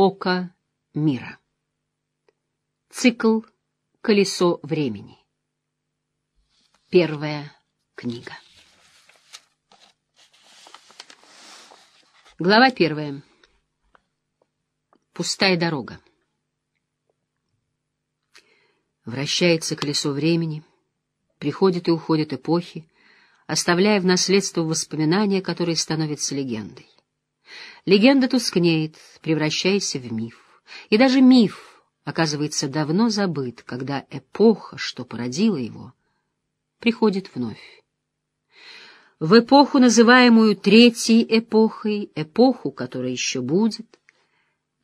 Око мира. Цикл «Колесо времени». Первая книга. Глава первая. Пустая дорога. Вращается колесо времени, приходят и уходят эпохи, оставляя в наследство воспоминания, которые становятся легендой. Легенда тускнеет, превращаясь в миф. И даже миф оказывается давно забыт, когда эпоха, что породила его, приходит вновь. В эпоху, называемую Третьей эпохой, эпоху, которая еще будет,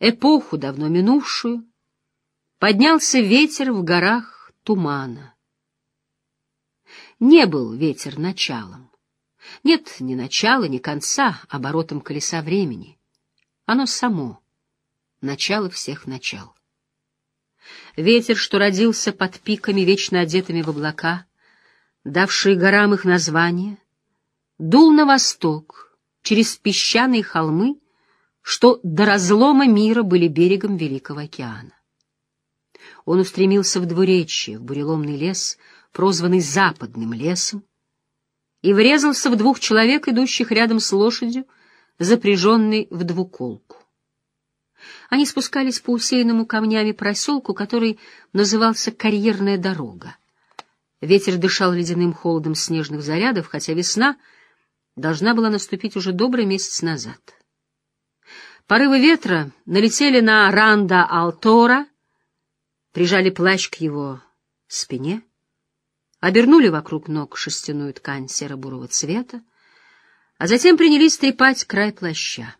эпоху, давно минувшую, поднялся ветер в горах тумана. Не был ветер началом. Нет ни начала, ни конца оборотом колеса времени. Оно само — начало всех начал. Ветер, что родился под пиками, вечно одетыми в облака, давшие горам их название, дул на восток, через песчаные холмы, что до разлома мира были берегом Великого океана. Он устремился в двуречье, в буреломный лес, прозванный Западным лесом, и врезался в двух человек, идущих рядом с лошадью, запряженной в двуколку. Они спускались по усеянному камнями проселку, который назывался Карьерная дорога. Ветер дышал ледяным холодом снежных зарядов, хотя весна должна была наступить уже добрый месяц назад. Порывы ветра налетели на Ранда Алтора, прижали плащ к его спине — обернули вокруг ног шерстяную ткань серо-бурого цвета, а затем принялись трепать край плаща.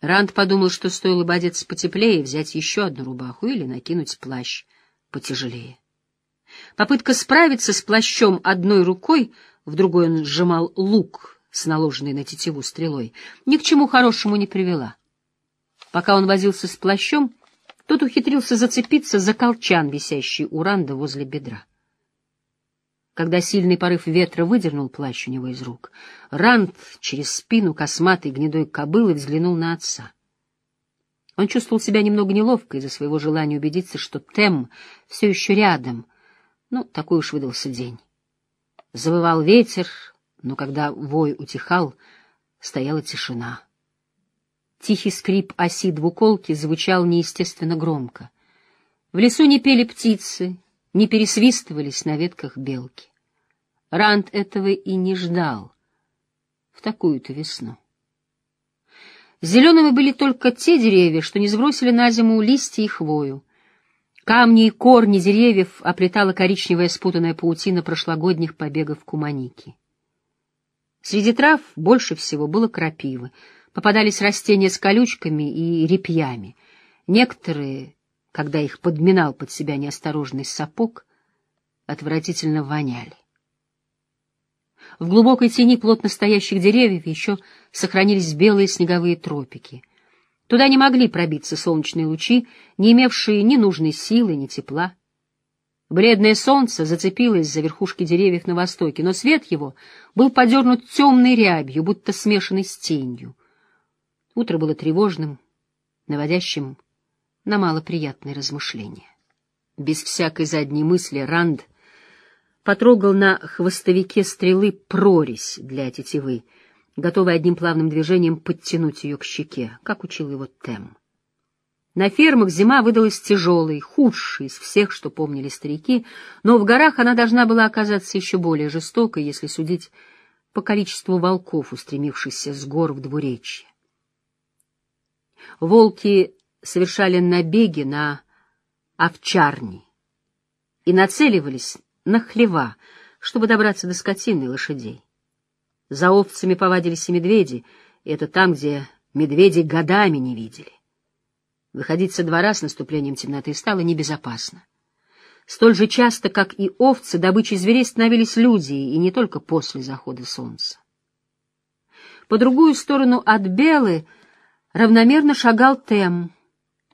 Ранд подумал, что стоило бы одеться потеплее, взять еще одну рубаху или накинуть плащ потяжелее. Попытка справиться с плащом одной рукой, в другой он сжимал лук с наложенной на тетиву стрелой, ни к чему хорошему не привела. Пока он возился с плащом, тот ухитрился зацепиться за колчан, висящий у Ранда возле бедра. Когда сильный порыв ветра выдернул плащ у него из рук, Ранд через спину косматой гнедой кобылы взглянул на отца. Он чувствовал себя немного неловко из-за своего желания убедиться, что Тем все еще рядом. Ну, такой уж выдался день. Завывал ветер, но когда вой утихал, стояла тишина. Тихий скрип оси двуколки звучал неестественно громко. В лесу не пели птицы, не пересвистывались на ветках белки. Ранд этого и не ждал в такую-то весну. Зелеными были только те деревья, что не сбросили на зиму листья и хвою. Камни и корни деревьев оплетала коричневая спутанная паутина прошлогодних побегов куманики. Среди трав больше всего было крапивы. Попадались растения с колючками и репьями. Некоторые когда их подминал под себя неосторожный сапог, отвратительно воняли. В глубокой тени плотно стоящих деревьев еще сохранились белые снеговые тропики. Туда не могли пробиться солнечные лучи, не имевшие ни нужной силы, ни тепла. Бледное солнце зацепилось за верхушки деревьев на востоке, но свет его был подернут темной рябью, будто смешанной с тенью. Утро было тревожным, наводящим на малоприятные размышления. Без всякой задней мысли Ранд потрогал на хвостовике стрелы прорезь для тетивы, готовый одним плавным движением подтянуть ее к щеке, как учил его Тем. На фермах зима выдалась тяжелой, худшей из всех, что помнили старики, но в горах она должна была оказаться еще более жестокой, если судить по количеству волков, устремившихся с гор в двуречье. Волки совершали набеги на овчарни и нацеливались на хлева, чтобы добраться до скотины и лошадей. За овцами повадились и медведи, и это там, где медведи годами не видели. Выходить со двора с наступлением темноты стало небезопасно. Столь же часто, как и овцы, добычей зверей становились люди, и не только после захода солнца. По другую сторону от Белы равномерно шагал Тем,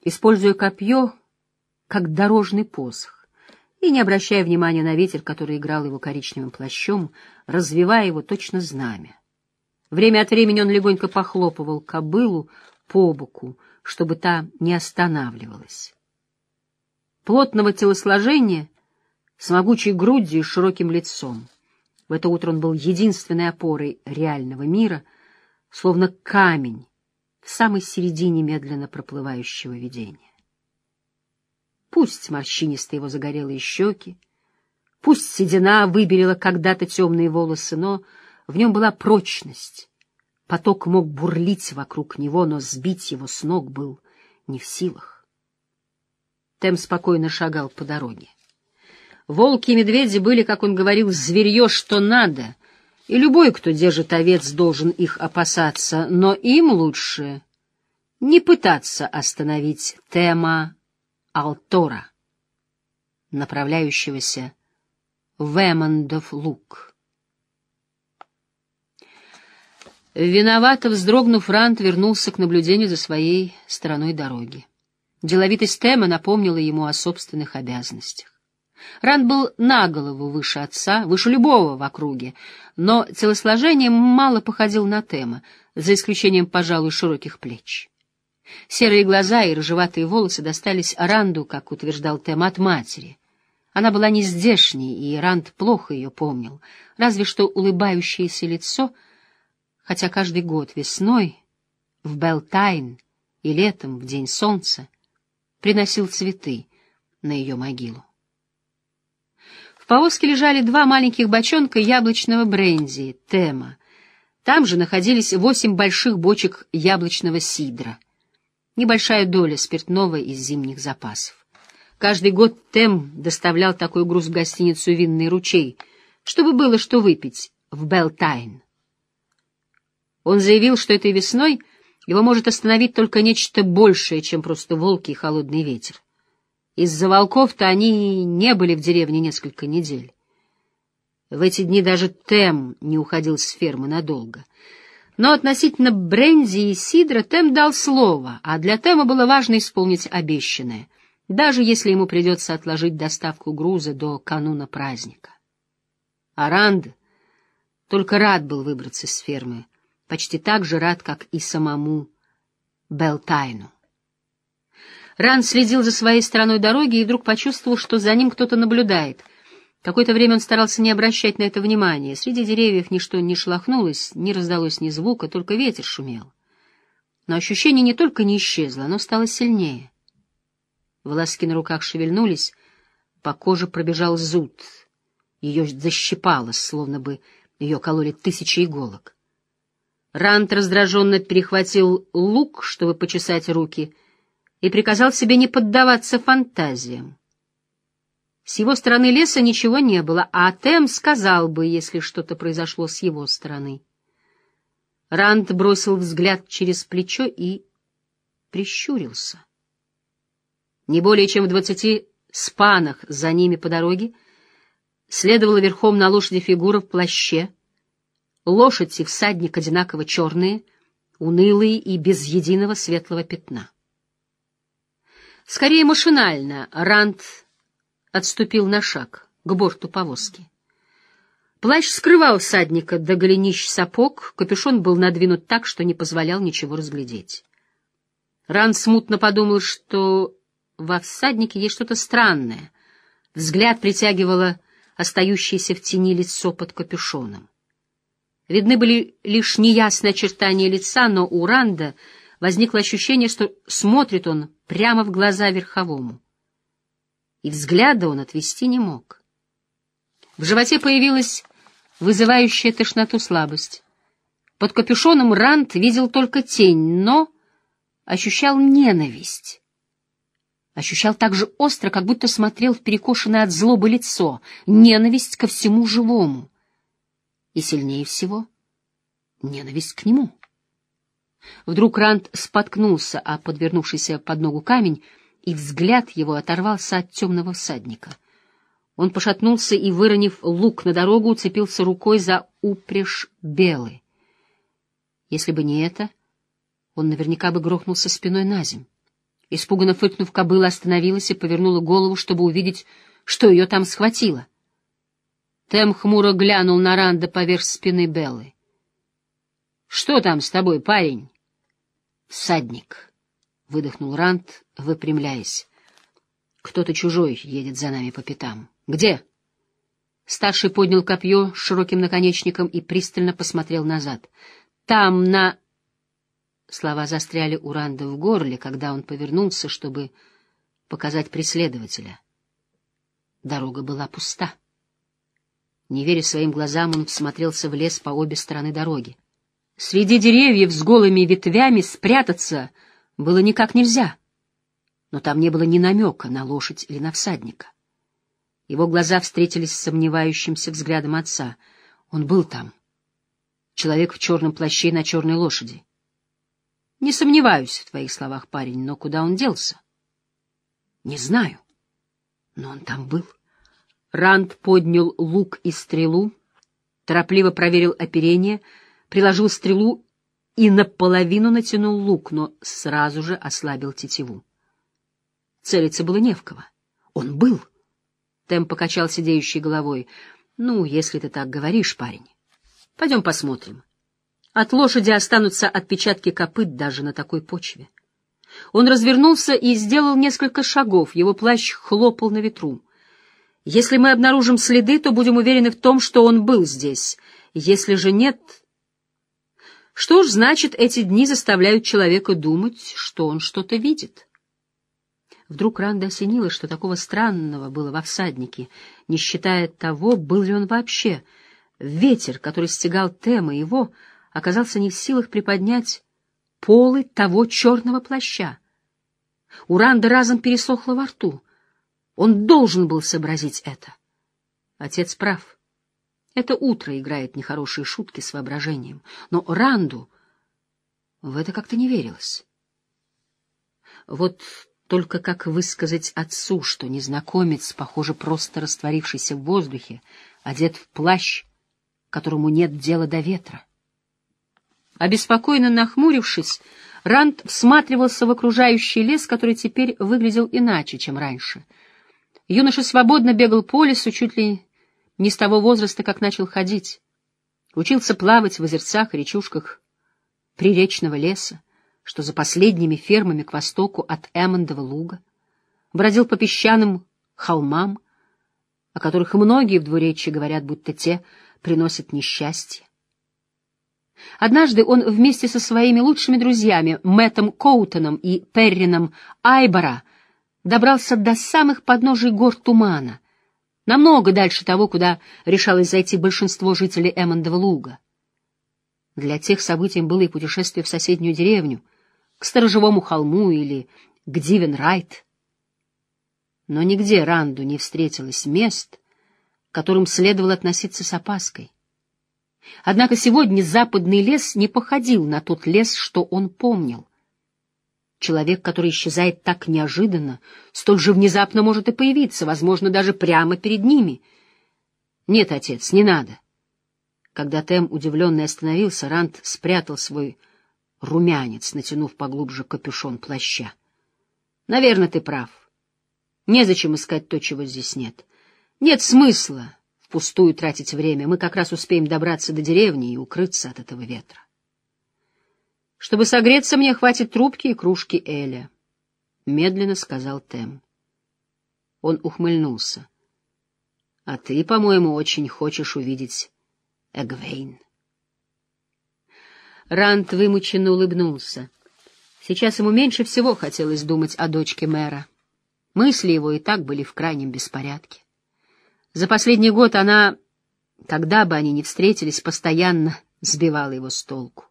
используя копье как дорожный посох и не обращая внимания на ветер, который играл его коричневым плащом, развивая его точно знамя. Время от времени он легонько похлопывал кобылу по боку, чтобы та не останавливалась. Плотного телосложения, с могучей грудью и широким лицом. В это утро он был единственной опорой реального мира, словно камень в самой середине медленно проплывающего видения. Пусть морщинистые его загорелые щеки, пусть седина выбелила когда-то темные волосы, но в нем была прочность. Поток мог бурлить вокруг него, но сбить его с ног был не в силах. Тем спокойно шагал по дороге. Волки и медведи были, как он говорил, зверье, что надо, и любой, кто держит овец, должен их опасаться, но им лучше не пытаться остановить Тема Алтора, направляющегося в Эммондов луг. Виновато вздрогнув, Рант вернулся к наблюдению за своей стороной дороги. Деловитость Тема напомнила ему о собственных обязанностях. Ранд был на голову выше отца, выше любого в округе, но телосложением мало походил на Тема, за исключением, пожалуй, широких плеч. Серые глаза и рыжеватые волосы достались Ранду, как утверждал Тем, от матери. Она была не здешней, и Ранд плохо ее помнил, разве что улыбающееся лицо, хотя каждый год весной, в Белтайн и летом, в день солнца, приносил цветы на ее могилу. В повозке лежали два маленьких бочонка яблочного бренди, Тема. Там же находились восемь больших бочек яблочного сидра. Небольшая доля спиртного из зимних запасов. Каждый год Тем доставлял такой груз в гостиницу «Винный ручей», чтобы было что выпить в Белтайн. Он заявил, что этой весной его может остановить только нечто большее, чем просто волки и холодный ветер. Из-за волков-то они не были в деревне несколько недель. В эти дни даже Тем не уходил с фермы надолго. Но относительно Бренди и Сидра Тем дал слово, а для Тема было важно исполнить обещанное, даже если ему придется отложить доставку груза до кануна праздника. Аранд только рад был выбраться с фермы, почти так же рад, как и самому Белтайну. Ран следил за своей стороной дороги и вдруг почувствовал, что за ним кто-то наблюдает. Какое-то время он старался не обращать на это внимания. Среди деревьев ничто не шелохнулось, не раздалось ни звука, только ветер шумел. Но ощущение не только не исчезло, оно стало сильнее. Волоски на руках шевельнулись, по коже пробежал зуд. Ее защипало, словно бы ее кололи тысячи иголок. Рант раздраженно перехватил лук, чтобы почесать руки — и приказал себе не поддаваться фантазиям. С его стороны леса ничего не было, а Тем сказал бы, если что-то произошло с его стороны. Ранд бросил взгляд через плечо и прищурился. Не более чем в двадцати спанах за ними по дороге следовала верхом на лошади фигура в плаще. Лошадь и всадник одинаково черные, унылые и без единого светлого пятна. Скорее машинально Ранд отступил на шаг к борту повозки. Плащ скрывал всадника до голенищ сапог, капюшон был надвинут так, что не позволял ничего разглядеть. Ранд смутно подумал, что во всаднике есть что-то странное. Взгляд притягивало остающееся в тени лицо под капюшоном. Видны были лишь неясные очертания лица, но у Ранда возникло ощущение, что смотрит он прямо в глаза верховому. И взгляда он отвести не мог. В животе появилась вызывающая тошноту слабость. Под капюшоном Рант видел только тень, но ощущал ненависть. Ощущал так же остро, как будто смотрел в перекошенное от злобы лицо, ненависть ко всему живому. И сильнее всего — ненависть к нему. Вдруг Рант споткнулся о подвернувшийся под ногу камень, и взгляд его оторвался от темного всадника. Он пошатнулся и, выронив лук на дорогу, уцепился рукой за упряжь белы. Если бы не это, он наверняка бы грохнулся спиной на земь. Испуганно фыркнув, кобыла остановилась и повернула голову, чтобы увидеть, что ее там схватило. Тем хмуро глянул на Ранда поверх спины Беллы. — Что там с тобой, парень? «Всадник», — выдохнул Рант, выпрямляясь. «Кто-то чужой едет за нами по пятам. Где?» Старший поднял копье с широким наконечником и пристально посмотрел назад. «Там, на...» Слова застряли у Ранда в горле, когда он повернулся, чтобы показать преследователя. Дорога была пуста. Не веря своим глазам, он всмотрелся в лес по обе стороны дороги. Среди деревьев с голыми ветвями спрятаться было никак нельзя, но там не было ни намека на лошадь или на всадника. Его глаза встретились с сомневающимся взглядом отца. Он был там. Человек в черном плаще на черной лошади. Не сомневаюсь в твоих словах, парень, но куда он делся? Не знаю, но он там был. Ранд поднял лук и стрелу, торопливо проверил оперение, приложил стрелу и наполовину натянул лук, но сразу же ослабил тетиву. Целиться было не в кого. Он был. Тем покачал сидеющей головой. Ну, если ты так говоришь, парень. Пойдем посмотрим. От лошади останутся отпечатки копыт даже на такой почве. Он развернулся и сделал несколько шагов, его плащ хлопал на ветру. Если мы обнаружим следы, то будем уверены в том, что он был здесь. Если же нет... Что ж, значит, эти дни заставляют человека думать, что он что-то видит. Вдруг Ранда осенила, что такого странного было во всаднике, не считая того, был ли он вообще. Ветер, который стегал Тема его, оказался не в силах приподнять полы того черного плаща. У Ранды разом пересохло во рту. Он должен был сообразить это. Отец прав. Это утро играет нехорошие шутки с воображением. Но Ранду в это как-то не верилось. Вот только как высказать отцу, что незнакомец, похоже, просто растворившийся в воздухе, одет в плащ, которому нет дела до ветра? Обеспокоенно нахмурившись, Ранд всматривался в окружающий лес, который теперь выглядел иначе, чем раньше. Юноша свободно бегал по лесу, чуть ли не с того возраста, как начал ходить. Учился плавать в озерцах и речушках приречного леса, что за последними фермами к востоку от Эммондова луга. Бродил по песчаным холмам, о которых многие в двуречье говорят, будто те приносят несчастье. Однажды он вместе со своими лучшими друзьями Мэттом Коутоном и Перрином Айбора добрался до самых подножий гор Тумана, намного дальше того, куда решалось зайти большинство жителей Эммондова луга. Для тех событием было и путешествие в соседнюю деревню, к Сторожевому холму или к Дивенрайт. Но нигде Ранду не встретилось мест, к которым следовало относиться с опаской. Однако сегодня западный лес не походил на тот лес, что он помнил. Человек, который исчезает так неожиданно, столь же внезапно может и появиться, возможно, даже прямо перед ними. Нет, отец, не надо. Когда Тем удивленный остановился, Ранд спрятал свой румянец, натянув поглубже капюшон плаща. Наверное, ты прав. Незачем искать то, чего здесь нет. Нет смысла впустую тратить время. Мы как раз успеем добраться до деревни и укрыться от этого ветра. Чтобы согреться, мне хватит трубки и кружки Эля, — медленно сказал Тем. Он ухмыльнулся. — А ты, по-моему, очень хочешь увидеть Эгвейн. Рант вымученно улыбнулся. Сейчас ему меньше всего хотелось думать о дочке мэра. Мысли его и так были в крайнем беспорядке. За последний год она, когда бы они ни встретились, постоянно сбивала его с толку.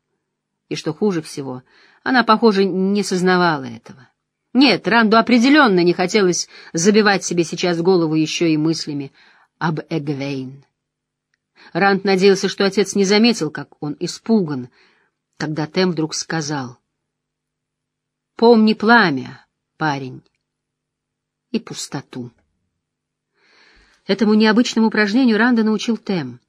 И что хуже всего, она, похоже, не сознавала этого. Нет, Ранду определенно не хотелось забивать себе сейчас голову еще и мыслями об Эгвейн. Ранд надеялся, что отец не заметил, как он испуган, когда Тем вдруг сказал «Помни пламя, парень, и пустоту». Этому необычному упражнению Ранда научил Тем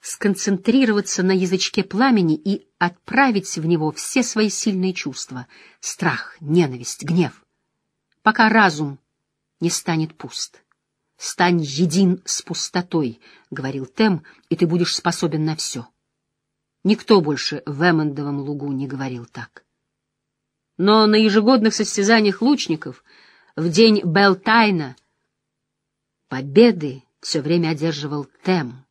сконцентрироваться на язычке пламени и отправить в него все свои сильные чувства — страх, ненависть, гнев, пока разум не станет пуст. «Стань един с пустотой», — говорил Тем, — «и ты будешь способен на все». Никто больше в Эммондовом лугу не говорил так. Но на ежегодных состязаниях лучников в день Белтайна победы все время одерживал Тем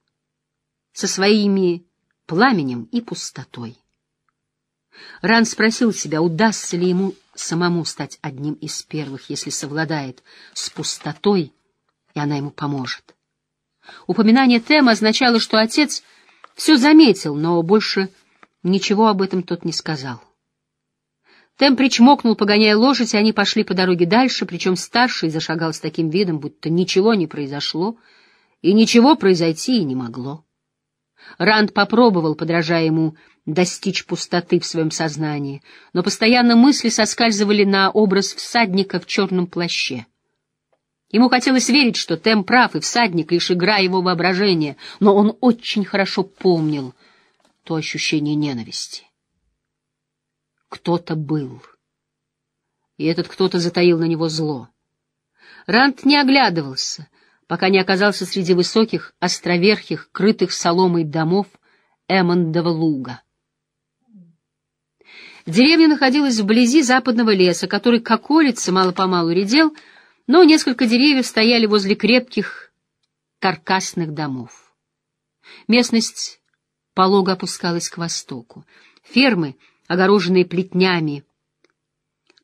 со своими пламенем и пустотой. Ран спросил себя, удастся ли ему самому стать одним из первых, если совладает с пустотой, и она ему поможет. Упоминание Тема означало, что отец все заметил, но больше ничего об этом тот не сказал. Тем причмокнул, погоняя лошадь, и они пошли по дороге дальше, причем старший зашагал с таким видом, будто ничего не произошло, и ничего произойти и не могло. Ранд попробовал, подражая ему, достичь пустоты в своем сознании, но постоянно мысли соскальзывали на образ всадника в черном плаще. Ему хотелось верить, что Тем прав, и всадник — лишь игра его воображения, но он очень хорошо помнил то ощущение ненависти. Кто-то был. И этот кто-то затаил на него зло. Рант не оглядывался, пока не оказался среди высоких, островерхих, крытых соломой домов Эммондова луга. Деревня находилась вблизи западного леса, который, как улица, мало-помалу редел, но несколько деревьев стояли возле крепких каркасных домов. Местность полого опускалась к востоку. Фермы — огороженные плетнями,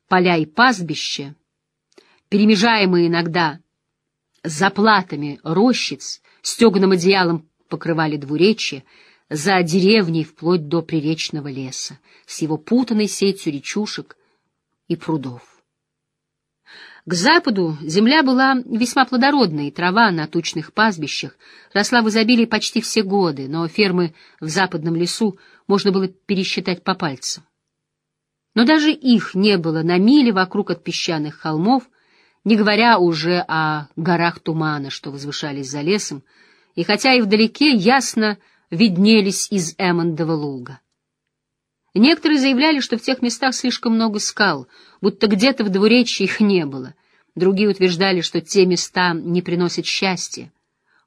поля и пастбища, перемежаемые иногда заплатами рощиц, стеганым одеялом покрывали двуречье, за деревней вплоть до приречного леса, с его путанной сетью речушек и прудов. К западу земля была весьма плодородной, трава на тучных пастбищах росла в изобилии почти все годы, но фермы в западном лесу можно было пересчитать по пальцам. Но даже их не было на миле вокруг от песчаных холмов, не говоря уже о горах тумана, что возвышались за лесом, и хотя и вдалеке ясно виднелись из Эммондова луга. Некоторые заявляли, что в тех местах слишком много скал, будто где-то в двуречье их не было. Другие утверждали, что те места не приносят счастья.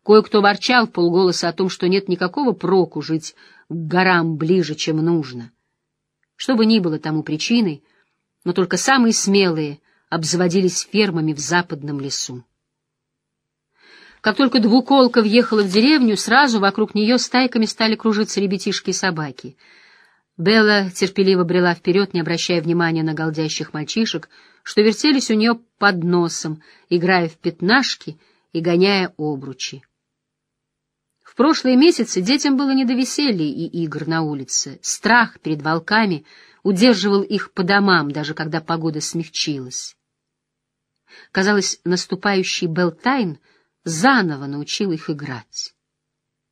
Кое-кто ворчал в полголоса о том, что нет никакого проку жить к горам ближе, чем нужно. Что бы ни было тому причиной, но только самые смелые обзаводились фермами в западном лесу. Как только двуколка въехала в деревню, сразу вокруг нее стайками стали кружиться ребятишки и собаки. Белла терпеливо брела вперед, не обращая внимания на голдящих мальчишек, что вертелись у нее под носом, играя в пятнашки и гоняя обручи прошлые месяцы детям было не до веселья и игр на улице. Страх перед волками удерживал их по домам, даже когда погода смягчилась. Казалось, наступающий Белтайн заново научил их играть.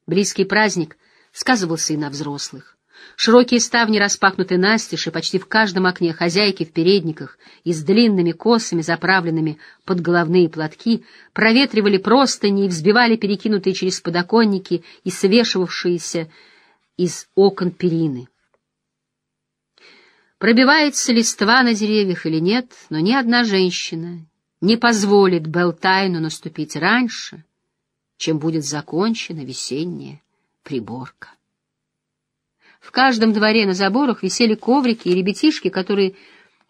Близкий праздник сказывался и на взрослых. Широкие ставни распахнуты настежь, и почти в каждом окне хозяйки в передниках и с длинными косами, заправленными под головные платки, проветривали простыни и взбивали перекинутые через подоконники и свешивавшиеся из окон перины. Пробивается листва на деревьях или нет, но ни одна женщина не позволит Белтайну наступить раньше, чем будет закончена весенняя приборка. В каждом дворе на заборах висели коврики и ребятишки, которые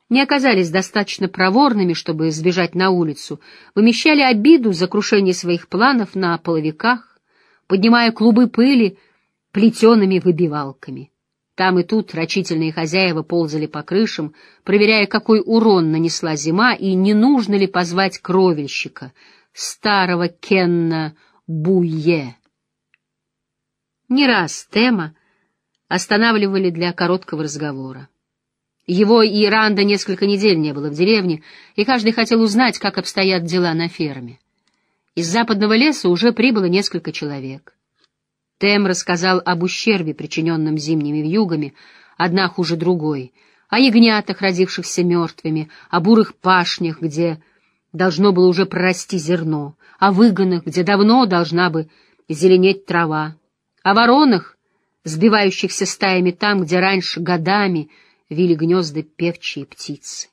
не оказались достаточно проворными, чтобы сбежать на улицу, вымещали обиду за крушение своих планов на половиках, поднимая клубы пыли плетеными выбивалками. Там и тут рачительные хозяева ползали по крышам, проверяя, какой урон нанесла зима и не нужно ли позвать кровельщика, старого Кенна Буе. Не раз Тема останавливали для короткого разговора. Его и Ранда несколько недель не было в деревне, и каждый хотел узнать, как обстоят дела на ферме. Из западного леса уже прибыло несколько человек. Тем рассказал об ущербе, причиненном зимними вьюгами, одна хуже другой, о ягнятах, родившихся мертвыми, о бурых пашнях, где должно было уже прорасти зерно, о выгонах, где давно должна бы зеленеть трава, о воронах, сбивающихся стаями там, где раньше годами вили гнезда певчие птицы.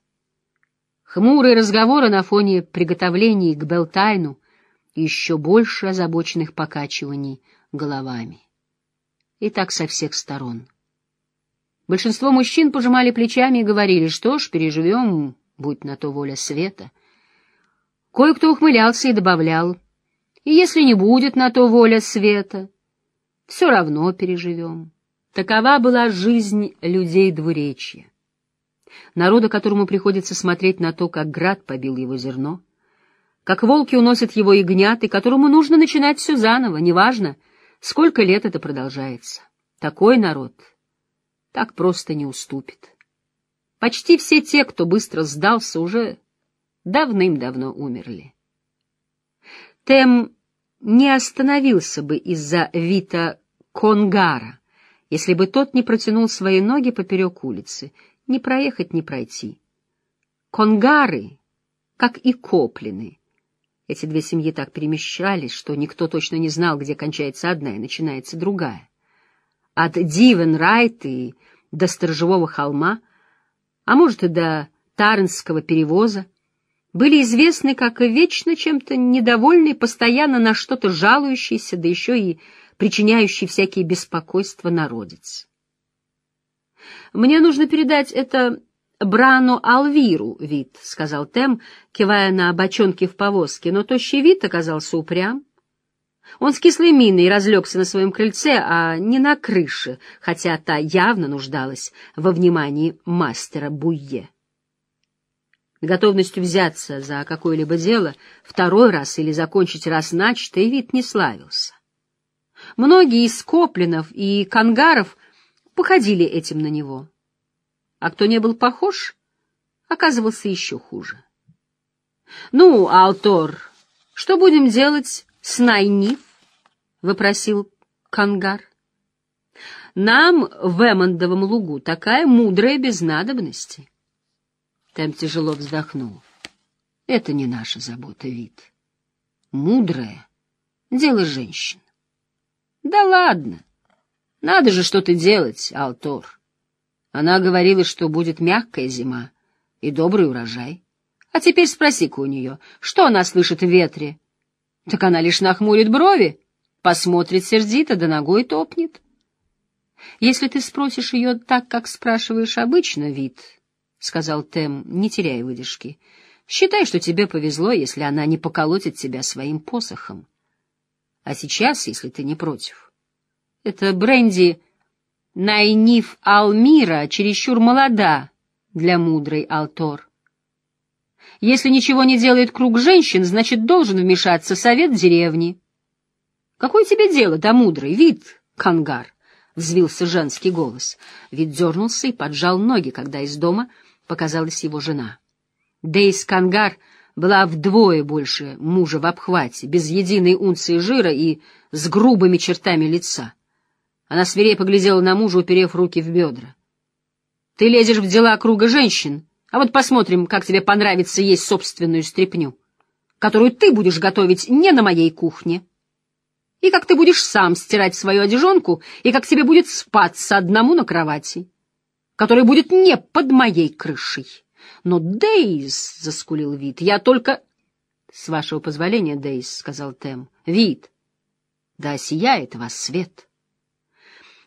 Хмурые разговоры на фоне приготовлений к Белтайну еще больше озабоченных покачиваний головами. И так со всех сторон. Большинство мужчин пожимали плечами и говорили, что ж, переживем, будь на то воля света. Кое-кто ухмылялся и добавлял, и если не будет на то воля света, все равно переживем. Такова была жизнь людей двуречья. Народа, которому приходится смотреть на то, как град побил его зерно, как волки уносят его ягнят, и которому нужно начинать все заново, неважно, сколько лет это продолжается. Такой народ так просто не уступит. Почти все те, кто быстро сдался, уже давным-давно умерли. Тем не остановился бы из-за Вита Конгара, если бы тот не протянул свои ноги поперек улицы, не проехать, не пройти. Конгары, как и Коплины, эти две семьи так перемещались, что никто точно не знал, где кончается одна и начинается другая. От Дивен-Райт и до Сторожевого холма, а может и до Тарнского перевоза, были известны как вечно чем-то недовольный, постоянно на что-то жалующийся, да еще и причиняющий всякие беспокойства народец. «Мне нужно передать это Брану Алвиру, вид», — сказал Тем, кивая на бочонки в повозке, но тощий вид оказался упрям. Он с кислой миной разлегся на своем крыльце, а не на крыше, хотя та явно нуждалась во внимании мастера Буйе. Готовностью взяться за какое-либо дело второй раз или закончить раз начатое вид не славился. Многие из Коплинов и Кангаров походили этим на него. А кто не был похож, оказывался еще хуже. — Ну, Алтор, что будем делать с Найниф? — выпросил Кангар. — Нам в Эммондовом лугу такая мудрая без надобности. Тем тяжело вздохнул. — Это не наша забота, вид. Мудрая — дело женщин. — Да ладно. Надо же что-то делать, Алтор. Она говорила, что будет мягкая зима и добрый урожай. А теперь спроси-ка у нее, что она слышит в ветре? Так она лишь нахмурит брови, посмотрит сердито, да ногой топнет. Если ты спросишь ее так, как спрашиваешь обычно, вид, — сказал Тем, не теряя выдержки, — считай, что тебе повезло, если она не поколотит тебя своим посохом. А сейчас, если ты не против, это Бренди Найниф Алмира чересчур молода для мудрой Алтор. Если ничего не делает круг женщин, значит, должен вмешаться совет деревни. — Какое тебе дело до мудрой, вид, Кангар? — взвился женский голос. Вид дернулся и поджал ноги, когда из дома показалась его жена. Дейс Кангар была вдвое больше мужа в обхвате, без единой унции жира и с грубыми чертами лица. Она свирепо глядела на мужа, уперев руки в бедра. — Ты лезешь в дела круга женщин, а вот посмотрим, как тебе понравится есть собственную стряпню, которую ты будешь готовить не на моей кухне. И как ты будешь сам стирать свою одежонку, и как тебе будет спаться одному на кровати, который будет не под моей крышей. Но, Дейз, — заскулил Вит, — я только... — С вашего позволения, Дейз, — сказал Тем, — Вит, да сияет вас свет. —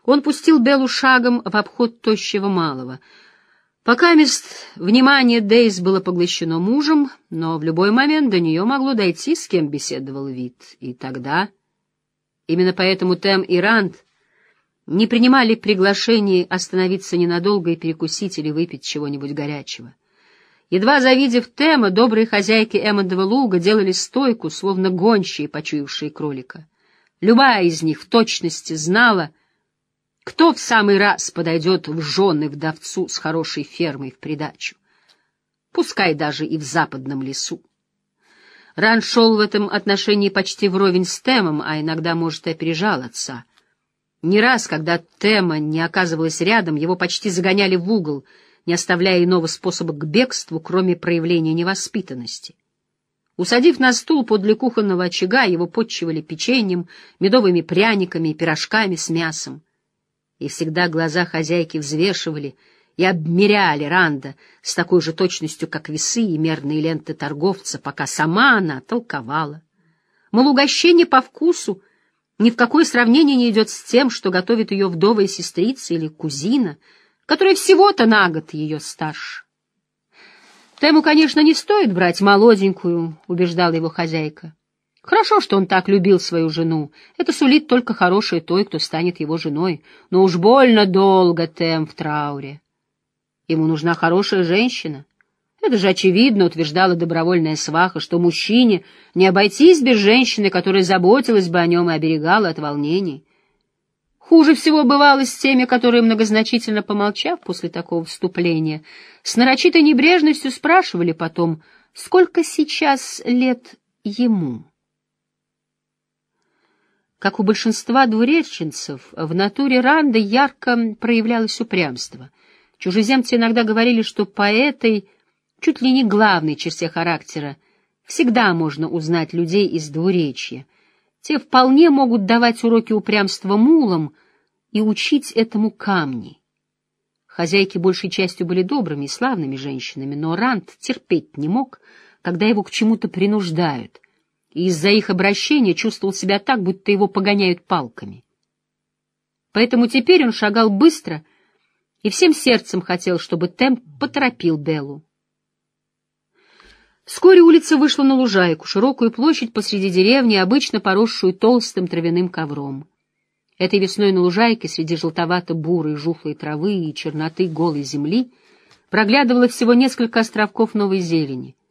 он пустил Беллу шагом в обход тощего малого. Пока мест внимание Дейс было поглощено мужем, но в любой момент до нее могло дойти, с кем беседовал вид. И тогда... Именно поэтому Тем и Ранд не принимали приглашений остановиться ненадолго и перекусить или выпить чего-нибудь горячего. Едва завидев Тема, добрые хозяйки Эммондова луга делали стойку, словно гончие, почуявшие кролика. Любая из них в точности знала, кто в самый раз подойдет в жены вдовцу с хорошей фермой в придачу? Пускай даже и в западном лесу. Ран шел в этом отношении почти вровень с Темом, а иногда, может, и опережал отца. Не раз, когда Тема не оказывалась рядом, его почти загоняли в угол, не оставляя иного способа к бегству, кроме проявления невоспитанности. Усадив на стул подле кухонного очага, его подчивали печеньем, медовыми пряниками и пирожками с мясом и всегда глаза хозяйки взвешивали и обмеряли Ранда с такой же точностью, как весы и мерные ленты торговца, пока сама она толковала. Мол, угощение по вкусу ни в какое сравнение не идет с тем, что готовит ее вдовая сестрица или кузина, которая всего-то на год ее старше. Тему, конечно, не стоит брать молоденькую, — убеждала его хозяйка. Хорошо, что он так любил свою жену. Это сулит только хорошее той, кто станет его женой. Но уж больно долго Тем в трауре. Ему нужна хорошая женщина. Это же очевидно, утверждала добровольная сваха, что мужчине не обойтись без женщины, которая заботилась бы о нем и оберегала от волнений. Хуже всего бывало с теми, которые, многозначительно помолчав после такого вступления, с нарочитой небрежностью спрашивали потом, сколько сейчас лет ему. Как у большинства двуреченцев, в натуре Ранды ярко проявлялось упрямство. Чужеземцы иногда говорили, что по этой, чуть ли не главной черте характера, всегда можно узнать людей из двуречья. Те вполне могут давать уроки упрямства мулам и учить этому камни. Хозяйки большей частью были добрыми и славными женщинами, но Ранд терпеть не мог, когда его к чему-то принуждают — и из-за их обращения чувствовал себя так, будто его погоняют палками. Поэтому теперь он шагал быстро и всем сердцем хотел, чтобы темп поторопил Беллу. Вскоре улица вышла на лужайку, широкую площадь посреди деревни, обычно поросшую толстым травяным ковром. Этой весной на лужайке среди желтовато-бурой жухлой травы и черноты голой земли проглядывало всего несколько островков новой зелени —